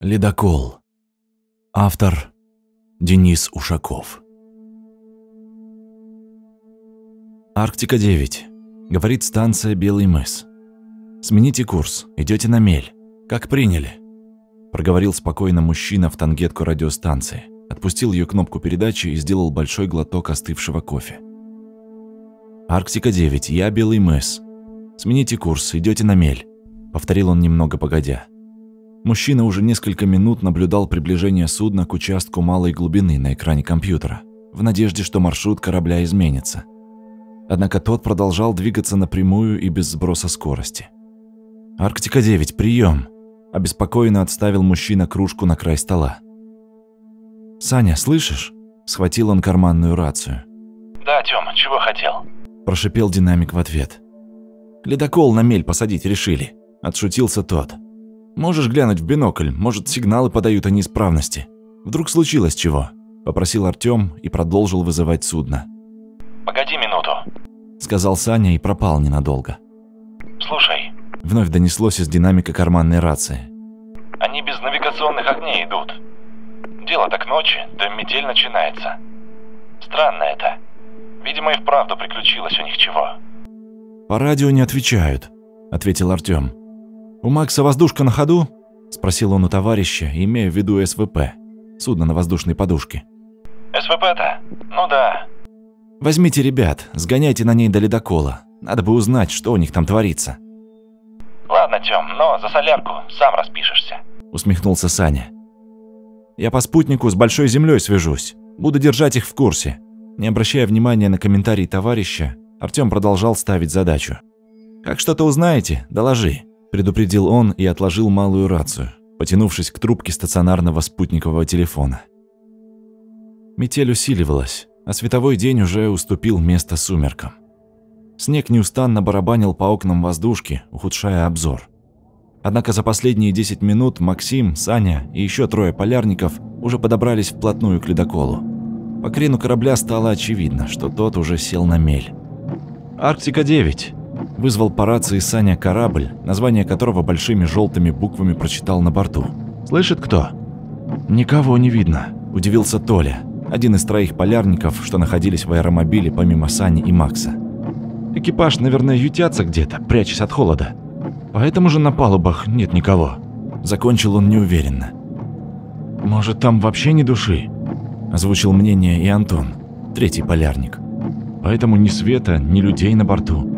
Ледокол. Автор Денис Ушаков. Арктика-9. Говорит станция Белый мыс. Смените курс, идете на мель. Как приняли. Проговорил спокойно мужчина в тангетку радиостанции. Отпустил ее кнопку передачи и сделал большой глоток остывшего кофе. Арктика-9, я Белый мыс. Смените курс, идете на мель. Повторил он немного погодя. Мужчина уже несколько минут наблюдал приближение судна к участку малой глубины на экране компьютера, в надежде, что маршрут корабля изменится. Однако тот продолжал двигаться напрямую и без сброса скорости. «Арктика-9, прием!» – обеспокоенно отставил мужчина кружку на край стола. «Саня, слышишь?» – схватил он карманную рацию. «Да, Тём, чего хотел?» – прошипел динамик в ответ. «Ледокол на мель посадить решили», – отшутился тот. Можешь глянуть в бинокль, может, сигналы подают о неисправности. Вдруг случилось чего?» – попросил Артём и продолжил вызывать судно. «Погоди минуту», – сказал Саня и пропал ненадолго. «Слушай». Вновь донеслось из динамика карманной рации. «Они без навигационных огней идут. Дело так ночи, да метель начинается. Странно это. Видимо, и вправду приключилось у них чего». «По радио не отвечают», – ответил Артём. «У Макса воздушка на ходу?» – спросил он у товарища, имея в виду СВП, судно на воздушной подушке. «СВП-то? Ну да». «Возьмите ребят, сгоняйте на ней до ледокола. Надо бы узнать, что у них там творится». «Ладно, Тём, но за солярку сам распишешься», – усмехнулся Саня. «Я по спутнику с Большой Землей свяжусь. Буду держать их в курсе». Не обращая внимания на комментарии товарища, Артём продолжал ставить задачу. «Как что-то узнаете, доложи предупредил он и отложил малую рацию, потянувшись к трубке стационарного спутникового телефона. Метель усиливалась, а световой день уже уступил место сумеркам. Снег неустанно барабанил по окнам воздушки, ухудшая обзор. Однако за последние 10 минут Максим, Саня и еще трое полярников уже подобрались вплотную к ледоколу. По крену корабля стало очевидно, что тот уже сел на мель. «Арктика-9», Вызвал по рации Саня корабль, название которого большими желтыми буквами прочитал на борту. «Слышит кто?» «Никого не видно», – удивился Толя, один из троих полярников, что находились в аэромобиле помимо Сани и Макса. «Экипаж, наверное, ютятся где-то, прячась от холода. Поэтому же на палубах нет никого». Закончил он неуверенно. «Может, там вообще ни души?» – озвучил мнение и Антон, третий полярник. «Поэтому ни света, ни людей на борту.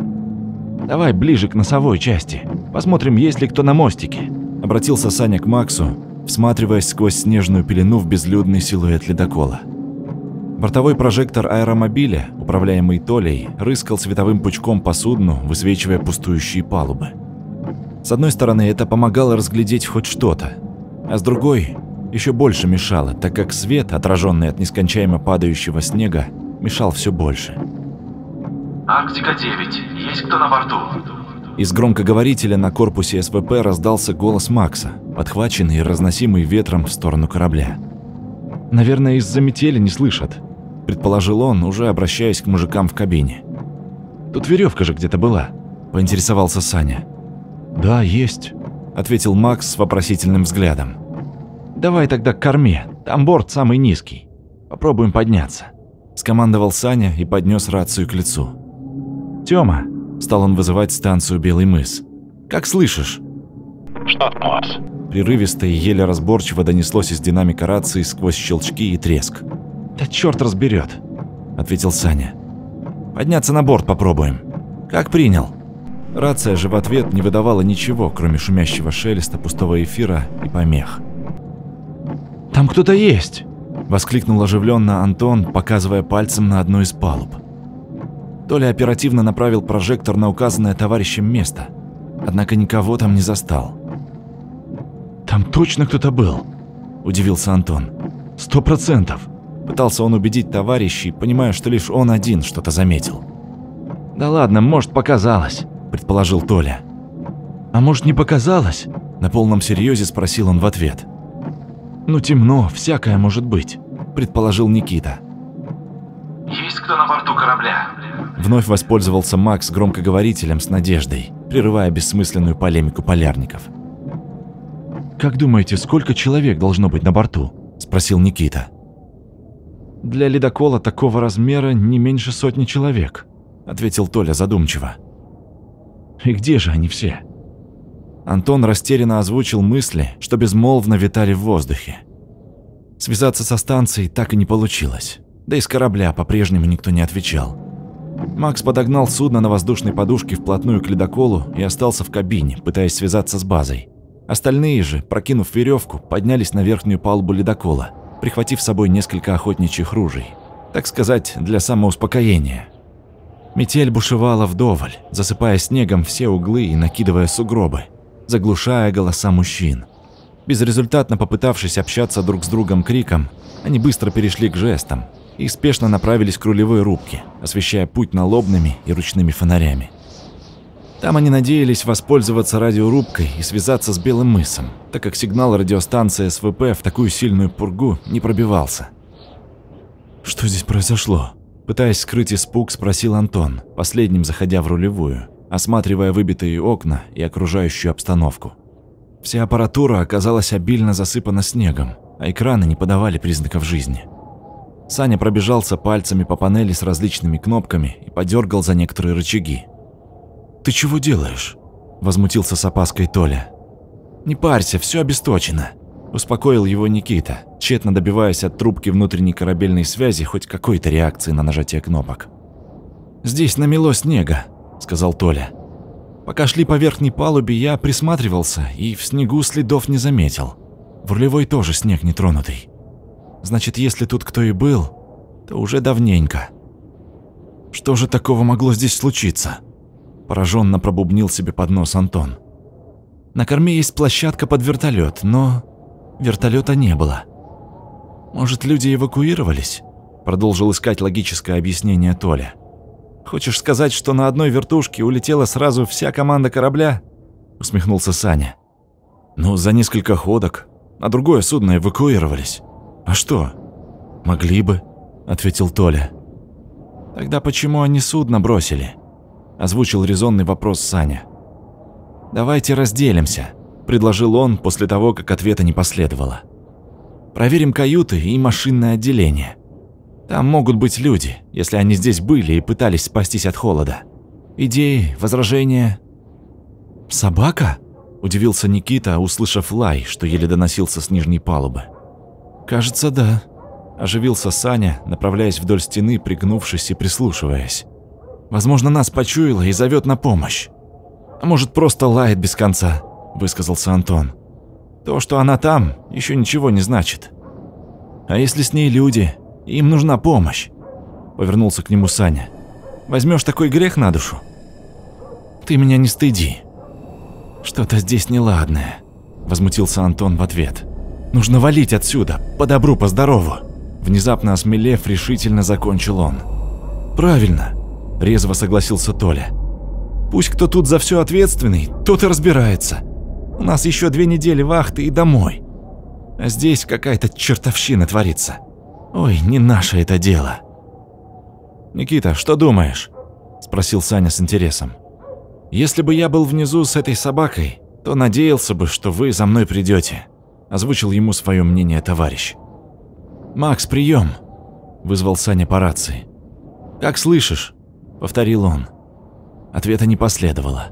Давай ближе к носовой части. Посмотрим, есть ли кто на мостике. Обратился Саня к Максу, всматриваясь сквозь снежную пелену в безлюдный силуэт ледокола. Бортовой прожектор аэромобиля, управляемый Толей, рыскал световым пучком по судну, высвечивая пустующие палубы. С одной стороны, это помогало разглядеть хоть что-то, а с другой еще больше мешало, так как свет, отраженный от нескончаемо падающего снега, мешал все больше. «Арктика-9, есть кто на борту?» Из громкоговорителя на корпусе СВП раздался голос Макса, подхваченный и разносимый ветром в сторону корабля. «Наверное, из-за метели не слышат», – предположил он, уже обращаясь к мужикам в кабине. «Тут веревка же где-то была», – поинтересовался Саня. «Да, есть», – ответил Макс с вопросительным взглядом. «Давай тогда к корме, там борт самый низкий. Попробуем подняться», – скомандовал Саня и поднес рацию к лицу. «Тёма», – стал он вызывать станцию Белый мыс. «Как слышишь?» «Что там у вас?» Прерывисто и еле разборчиво донеслось из динамика рации сквозь щелчки и треск. «Да чёрт разберёт», – ответил Саня. «Подняться на борт попробуем». «Как принял?» Рация же в ответ не выдавала ничего, кроме шумящего шелеста пустого эфира и помех. «Там кто-то есть!» – воскликнул оживленно Антон, показывая пальцем на одну из палуб. Толя оперативно направил прожектор на указанное товарищем место, однако никого там не застал. «Там точно кто-то был?» – удивился Антон. «Сто процентов!» Пытался он убедить товарищей, понимая, что лишь он один что-то заметил. «Да ладно, может, показалось», – предположил Толя. «А может, не показалось?» – на полном серьезе спросил он в ответ. «Ну темно, всякое может быть», – предположил Никита. «Есть кто на борту корабля?» Вновь воспользовался Макс громкоговорителем с надеждой, прерывая бессмысленную полемику полярников. «Как думаете, сколько человек должно быть на борту?» – спросил Никита. «Для ледокола такого размера не меньше сотни человек», – ответил Толя задумчиво. «И где же они все?» Антон растерянно озвучил мысли, что безмолвно витали в воздухе. Связаться со станцией так и не получилось, да и с корабля по-прежнему никто не отвечал. Макс подогнал судно на воздушной подушке вплотную к ледоколу и остался в кабине, пытаясь связаться с базой. Остальные же, прокинув веревку, поднялись на верхнюю палубу ледокола, прихватив с собой несколько охотничьих ружей. Так сказать, для самоуспокоения. Метель бушевала вдоволь, засыпая снегом все углы и накидывая сугробы, заглушая голоса мужчин. Безрезультатно попытавшись общаться друг с другом криком, они быстро перешли к жестам и спешно направились к рулевой рубке, освещая путь налобными и ручными фонарями. Там они надеялись воспользоваться радиорубкой и связаться с Белым мысом, так как сигнал радиостанции СВП в такую сильную пургу не пробивался. «Что здесь произошло?» Пытаясь скрыть испуг, спросил Антон, последним заходя в рулевую, осматривая выбитые окна и окружающую обстановку. Вся аппаратура оказалась обильно засыпана снегом, а экраны не подавали признаков жизни. Саня пробежался пальцами по панели с различными кнопками и подергал за некоторые рычаги. «Ты чего делаешь?» – возмутился с опаской Толя. «Не парься, все обесточено», – успокоил его Никита, тщетно добиваясь от трубки внутренней корабельной связи хоть какой-то реакции на нажатие кнопок. «Здесь намело снега», – сказал Толя. Пока шли по верхней палубе, я присматривался и в снегу следов не заметил. В рулевой тоже снег нетронутый. Значит, если тут кто и был, то уже давненько. Что же такого могло здесь случиться? Пораженно пробубнил себе под нос Антон. На корме есть площадка под вертолет, но вертолета не было. Может, люди эвакуировались? Продолжил искать логическое объяснение Толя. Хочешь сказать, что на одной вертушке улетела сразу вся команда корабля? Усмехнулся Саня. Ну, за несколько ходок. На другое судно эвакуировались. А что? Могли бы, ответил Толя. Тогда почему они судно бросили? Озвучил резонный вопрос Саня. Давайте разделимся, предложил он после того, как ответа не последовало. Проверим каюты и машинное отделение. Там могут быть люди, если они здесь были и пытались спастись от холода. Идеи, возражения. «Собака?» – удивился Никита, услышав лай, что еле доносился с нижней палубы. «Кажется, да», – оживился Саня, направляясь вдоль стены, пригнувшись и прислушиваясь. «Возможно, нас почуяла и зовет на помощь. А может, просто лает без конца», – высказался Антон. «То, что она там, еще ничего не значит. А если с ней люди, им нужна помощь. Повернулся к нему Саня. Возьмешь такой грех на душу? Ты меня не стыди. Что-то здесь неладное. Возмутился Антон в ответ. Нужно валить отсюда, по добру, по здорову. Внезапно осмелев, решительно закончил он. Правильно, резво согласился Толя. Пусть кто тут за все ответственный, тот и разбирается. У нас еще две недели вахты и домой. А здесь какая-то чертовщина творится. Ой, не наше это дело. Никита, что думаешь? спросил Саня с интересом. Если бы я был внизу с этой собакой, то надеялся бы, что вы за мной придете, озвучил ему свое мнение товарищ. Макс, прием, вызвал Саня по рации. Как слышишь? повторил он. Ответа не последовало.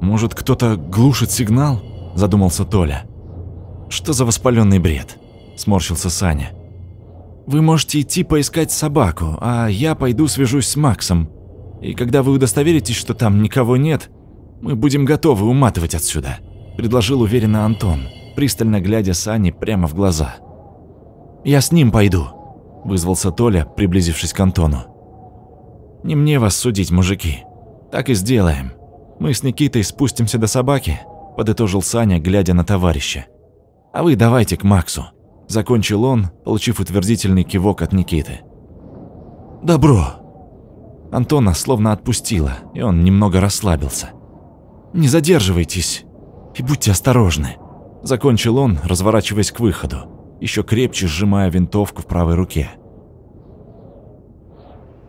Может, кто-то глушит сигнал? задумался Толя. Что за воспаленный бред? сморщился Саня. Вы можете идти поискать собаку, а я пойду свяжусь с Максом. И когда вы удостоверитесь, что там никого нет, мы будем готовы уматывать отсюда», – предложил уверенно Антон, пристально глядя Сане прямо в глаза. «Я с ним пойду», – вызвался Толя, приблизившись к Антону. «Не мне вас судить, мужики. Так и сделаем. Мы с Никитой спустимся до собаки», – подытожил Саня, глядя на товарища. «А вы давайте к Максу». Закончил он, получив утвердительный кивок от Никиты. «Добро!» Антона словно отпустила, и он немного расслабился. «Не задерживайтесь и будьте осторожны», – закончил он, разворачиваясь к выходу, еще крепче сжимая винтовку в правой руке.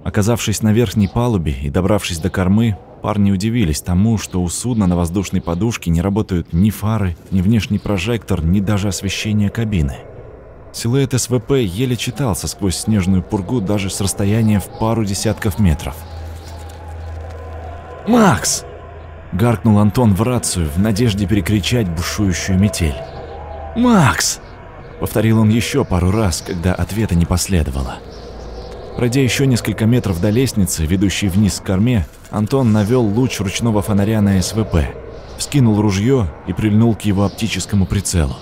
Оказавшись на верхней палубе и добравшись до кормы, парни удивились тому, что у судна на воздушной подушке не работают ни фары, ни внешний прожектор, ни даже освещение кабины. Силуэт СВП еле читался сквозь снежную пургу даже с расстояния в пару десятков метров. «Макс!» – гаркнул Антон в рацию в надежде перекричать бушующую метель. «Макс!» – повторил он еще пару раз, когда ответа не последовало. Пройдя еще несколько метров до лестницы, ведущей вниз к корме, Антон навел луч ручного фонаря на СВП, вскинул ружье и прильнул к его оптическому прицелу.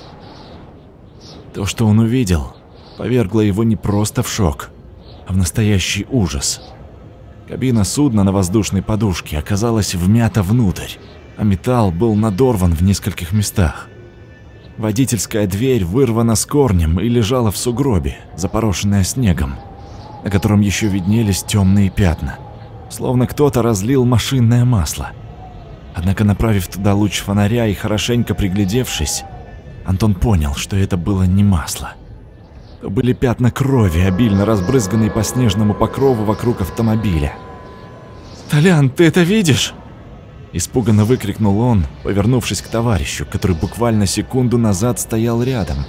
То, что он увидел, повергло его не просто в шок, а в настоящий ужас. Кабина судна на воздушной подушке оказалась вмята внутрь, а металл был надорван в нескольких местах. Водительская дверь вырвана с корнем и лежала в сугробе, запорошенная снегом на котором еще виднелись темные пятна, словно кто-то разлил машинное масло. Однако, направив туда луч фонаря и хорошенько приглядевшись, Антон понял, что это было не масло. Были пятна крови, обильно разбрызганные по снежному покрову вокруг автомобиля. «Толян, ты это видишь?» Испуганно выкрикнул он, повернувшись к товарищу, который буквально секунду назад стоял рядом,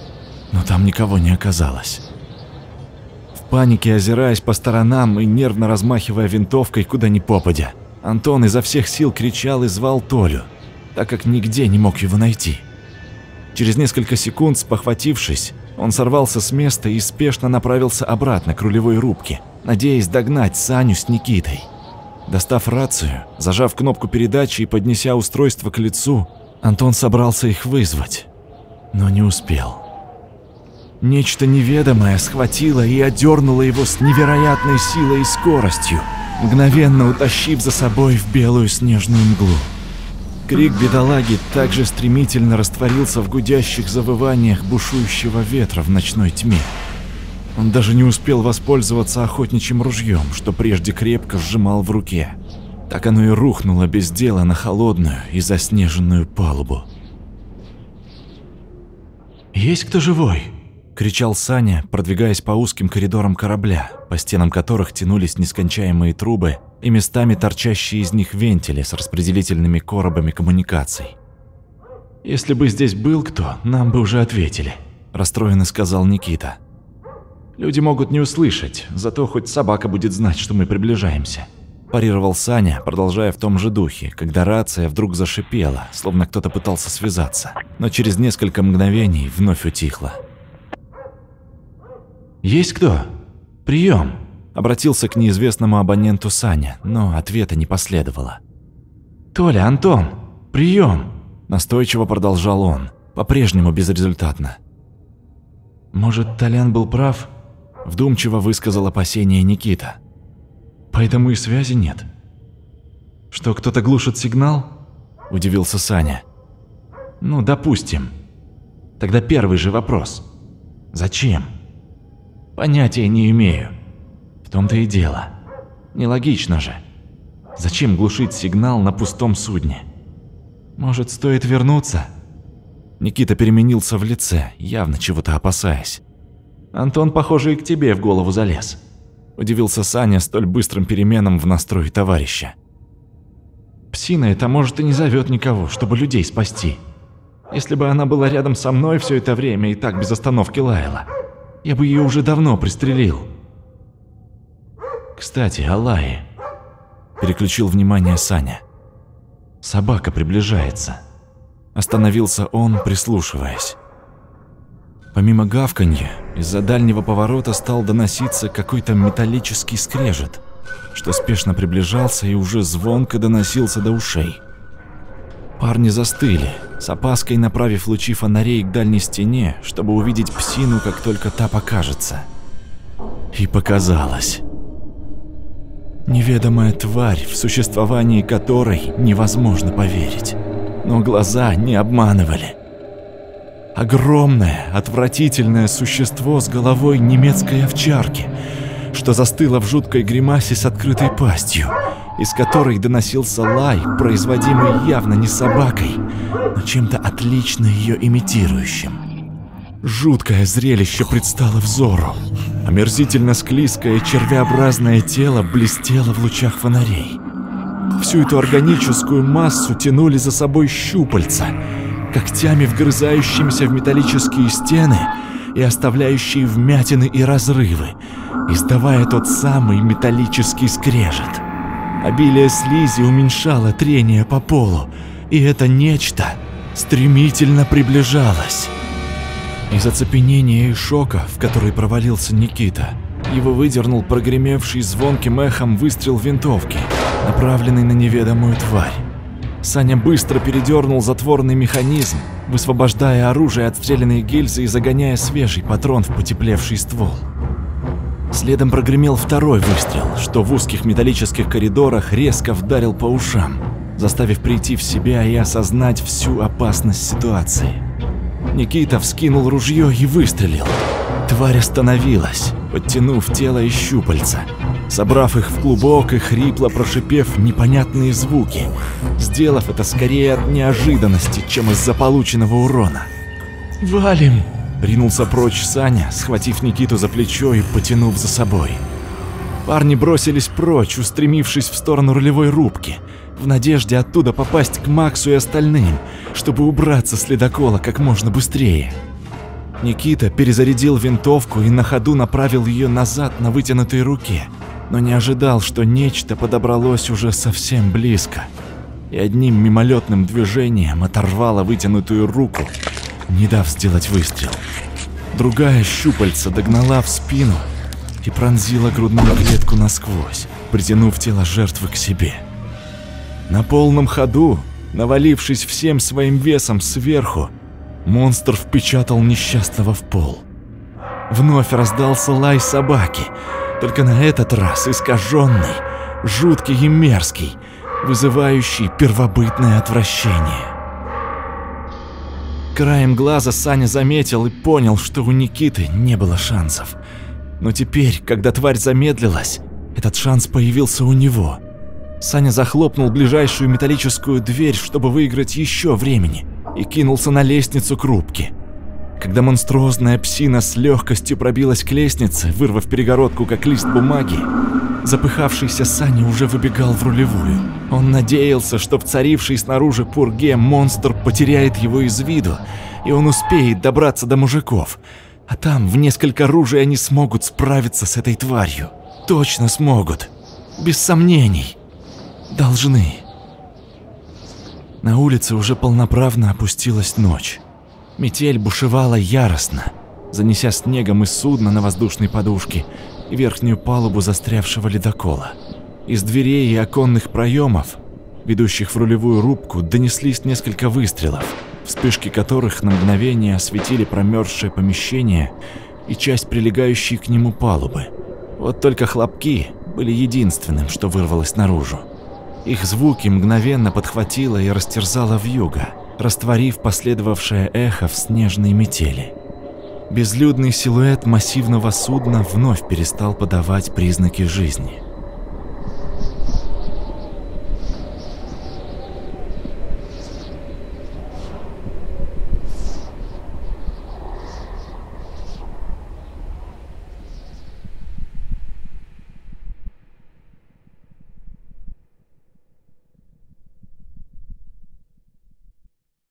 но там никого не оказалось панике озираясь по сторонам и нервно размахивая винтовкой куда ни попадя. Антон изо всех сил кричал и звал Толю, так как нигде не мог его найти. Через несколько секунд, спохватившись, он сорвался с места и спешно направился обратно к рулевой рубке, надеясь догнать Саню с Никитой. Достав рацию, зажав кнопку передачи и поднеся устройство к лицу, Антон собрался их вызвать, но не успел. Нечто неведомое схватило и одернуло его с невероятной силой и скоростью, мгновенно утащив за собой в белую снежную мглу. Крик бедолаги также стремительно растворился в гудящих завываниях бушующего ветра в ночной тьме. Он даже не успел воспользоваться охотничьим ружьем, что прежде крепко сжимал в руке. Так оно и рухнуло без дела на холодную и заснеженную палубу. «Есть кто живой?» — кричал Саня, продвигаясь по узким коридорам корабля, по стенам которых тянулись нескончаемые трубы и местами торчащие из них вентили с распределительными коробами коммуникаций. «Если бы здесь был кто, нам бы уже ответили», – расстроенно сказал Никита. «Люди могут не услышать, зато хоть собака будет знать, что мы приближаемся», – парировал Саня, продолжая в том же духе, когда рация вдруг зашипела, словно кто-то пытался связаться, но через несколько мгновений вновь утихла. «Есть кто? Прием!» Обратился к неизвестному абоненту Саня, но ответа не последовало. «Толя, Антон, прием!» Настойчиво продолжал он, по-прежнему безрезультатно. «Может, Толян был прав?» Вдумчиво высказал опасение Никита. «Поэтому и связи нет». «Что, кто-то глушит сигнал?» Удивился Саня. «Ну, допустим. Тогда первый же вопрос. Зачем?» Понятия не имею. Том-то и дело. Нелогично же. Зачем глушить сигнал на пустом судне? Может, стоит вернуться? Никита переменился в лице, явно чего-то опасаясь. Антон, похоже, и к тебе в голову залез. Удивился Саня столь быстрым переменам в настрое товарища. Псина это может и не зовет никого, чтобы людей спасти. Если бы она была рядом со мной все это время и так без остановки лаяла, я бы ее уже давно пристрелил. Кстати, Аллае. Переключил внимание Саня. Собака приближается. Остановился он, прислушиваясь. Помимо гавканья, из-за дальнего поворота стал доноситься какой-то металлический скрежет, что спешно приближался и уже звонко доносился до ушей. Парни застыли, с опаской направив лучи фонарей к дальней стене, чтобы увидеть псину, как только та покажется. И показалось. Неведомая тварь, в существовании которой невозможно поверить. Но глаза не обманывали. Огромное, отвратительное существо с головой немецкой овчарки, что застыло в жуткой гримасе с открытой пастью из которой доносился лай, производимый явно не собакой, но чем-то отлично ее имитирующим. Жуткое зрелище предстало взору. Омерзительно склизкое червеобразное тело блестело в лучах фонарей. Всю эту органическую массу тянули за собой щупальца, когтями вгрызающимися в металлические стены и оставляющие вмятины и разрывы, издавая тот самый металлический скрежет. Обилие слизи уменьшало трение по полу, и это нечто стремительно приближалось. Из оцепенения и шока, в который провалился Никита, его выдернул прогремевший звонким эхом выстрел винтовки, направленный на неведомую тварь. Саня быстро передернул затворный механизм, высвобождая оружие от стрелянной гильзы и загоняя свежий патрон в потеплевший ствол. Следом прогремел второй выстрел, что в узких металлических коридорах резко вдарил по ушам, заставив прийти в себя и осознать всю опасность ситуации. Никита вскинул ружье и выстрелил. Тварь остановилась, подтянув тело и щупальца, собрав их в клубок и хрипло прошипев непонятные звуки, сделав это скорее от неожиданности, чем из-за полученного урона. «Валим!» — ринулся прочь Саня, схватив Никиту за плечо и потянув за собой. Парни бросились прочь, устремившись в сторону рулевой рубки, в надежде оттуда попасть к Максу и остальным, чтобы убраться с ледокола как можно быстрее. Никита перезарядил винтовку и на ходу направил ее назад на вытянутой руке, но не ожидал, что нечто подобралось уже совсем близко и одним мимолетным движением оторвало вытянутую руку, не дав сделать выстрел. Другая щупальца догнала в спину и пронзила грудную клетку насквозь, притянув тело жертвы к себе. На полном ходу, навалившись всем своим весом сверху, монстр впечатал несчастного в пол. Вновь раздался лай собаки, только на этот раз искаженный, жуткий и мерзкий, вызывающий первобытное отвращение. Краем глаза Саня заметил и понял, что у Никиты не было шансов. Но теперь, когда тварь замедлилась, этот шанс появился у него. Саня захлопнул ближайшую металлическую дверь, чтобы выиграть еще времени, и кинулся на лестницу к рубке. Когда монструозная псина с легкостью пробилась к лестнице, вырвав перегородку как лист бумаги, запыхавшийся Саня уже выбегал в рулевую. Он надеялся, что в царившей снаружи пурге монстр потеряет его из виду, и он успеет добраться до мужиков. А там в несколько ружей они смогут справиться с этой тварью. Точно смогут. Без сомнений. Должны. На улице уже полноправно опустилась ночь. Метель бушевала яростно, занеся снегом и судно на воздушной подушке и верхнюю палубу застрявшего ледокола. Из дверей и оконных проемов, ведущих в рулевую рубку, донеслись несколько выстрелов, вспышки которых на мгновение осветили промерзшее помещение и часть прилегающей к нему палубы. Вот только хлопки были единственным, что вырвалось наружу. Их звуки мгновенно подхватило и растерзало вьюга, растворив последовавшее эхо в снежной метели. Безлюдный силуэт массивного судна вновь перестал подавать признаки жизни.